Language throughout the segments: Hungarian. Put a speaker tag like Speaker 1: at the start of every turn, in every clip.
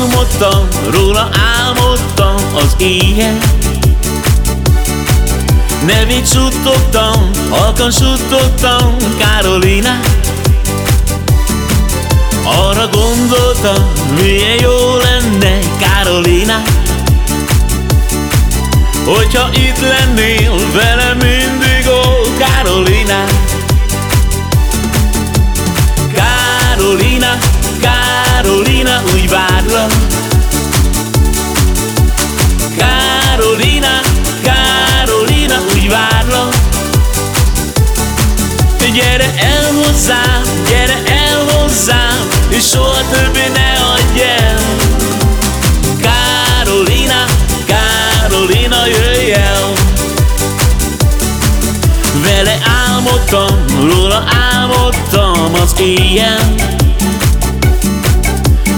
Speaker 1: húztam, róla álmodtam az éjjel. Nevét suttogtam, halkan suttogtam Karolina Arra gondoltam, milyen jó lenne Karolina. Hogyha itt lennél velem mindig, ó Karolina. Karolina, Karolina, úgy várlak álmodtam, róla álmodtam az éjjel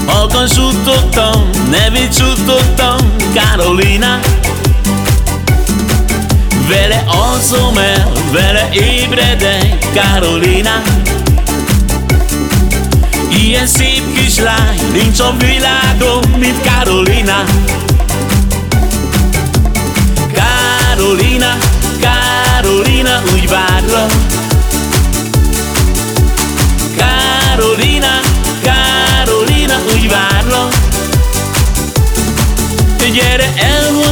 Speaker 1: Halkan suttogtam, nevét suttogtam, Karolina Vele alszom el, vele ébredek, Karolina Ilyen szép kislány, nincs a világon, mint Karolina Karolina, Karolina, úgy várlak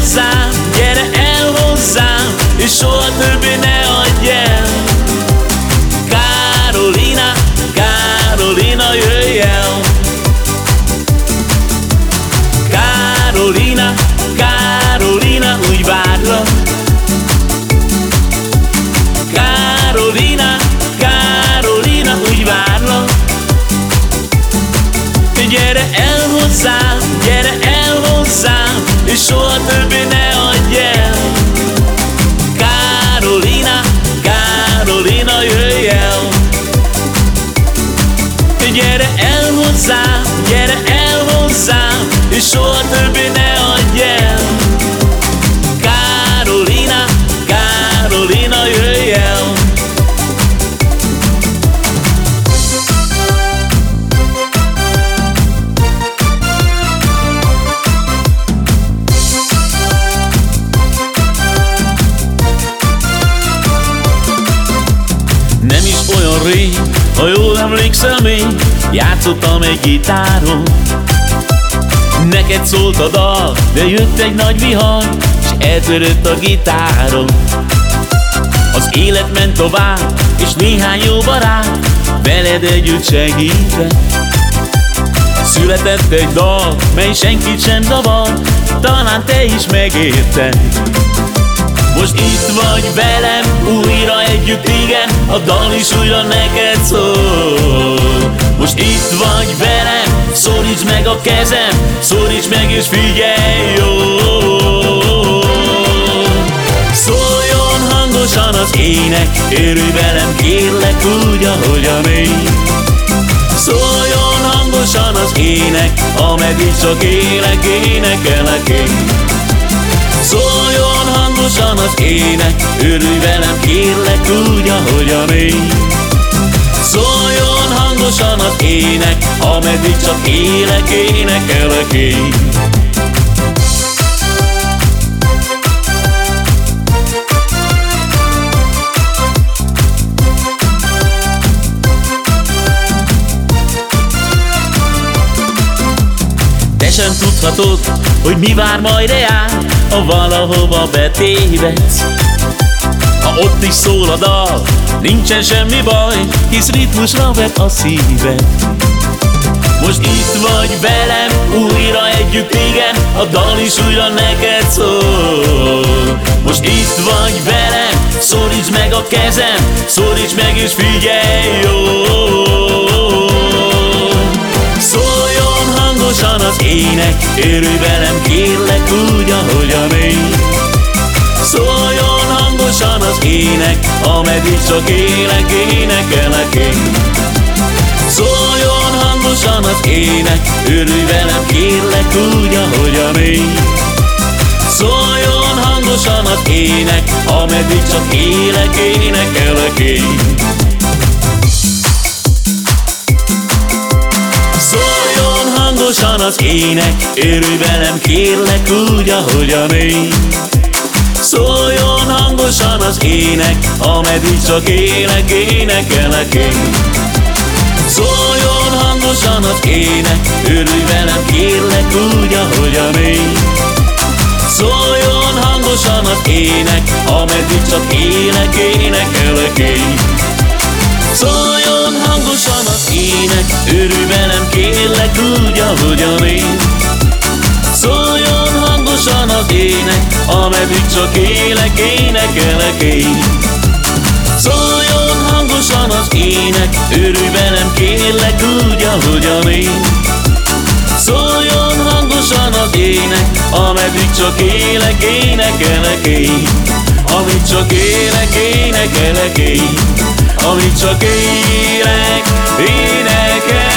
Speaker 1: hozzám, gyere el hozzám És soha többé ne adj el. Karolina, Karolina, jöjj el. Karolina, Karolina, úgy várlak. Karolina, Karolina, úgy várlak. Gyere el hozzám, soha többé ne adj el. Karolina, Karolina, jöjj el. Gyere el hozzám, gyere el hozzám És soha többé ha jól emlékszem én Játszottam egy gitáron. Neked szólt a dal, de jött egy nagy vihar És eltörött a gitáron. Az élet ment tovább, és néhány jó barát Veled együtt segített Született egy dal, mely senkit sem zavar Talán te is megérted most itt vagy velem, újra együtt igen A dal is újra neked szól. Most itt vagy velem, szorítsd meg a kezem Szorítsd meg és figyelj jó. Szóljon hangosan az ének Örülj velem kérlek úgy, ahogyan én Szóljon hangosan az ének Ameddig csak élek, énekelek én hangosan az ének Örülj velem kérlek úgy, ahogyan én. Szóljon hangosan az ének Ameddig csak élek, énekelek én. Te sem tudhatod, hogy mi vár majd reál Ha valahova betévedsz Ha ott is szól a dal, nincsen semmi baj Hisz ritmusra vet a szíved Most itt vagy velem, újra együtt igen A dal is újra neked szól. Most itt vagy velem, szorítsd meg a kezem Szorítsd meg és figyelj jó hangosan az ének Örülj velem kérlek úgy, ahogyan én. Szóljon hangosan az ének Ameddig csak élek, énekelek én. Szóljon hangosan az ének Örülj velem kérlek úgy, ahogyan én. Szóljon hangosan az ének Ameddig csak élek, énekelek én Hangosan az ének, örülj velem kérlek úgy, ahogyan én. Szóljon hangosan az ének, ameddig csak élek, énekelek én. Szóljon hangosan az ének, örülj velem kérlek úgy, ahogyan én. Szóljon hangosan az ének, ameddig csak élek, énekelek én. Szóljon hangosan az ének, örülj velem kérlek úgy, ahogyan én. Szóljon hangosan az ének, ameddig csak élek, énekelek én. Szóljon hangosan az ének, örülj velem kérlek úgy, ahogyan én. Szóljon hangosan az ének, ameddig csak élek, énekelek én. Amit csak élek, énekelek én. Amit csak élek, énekelek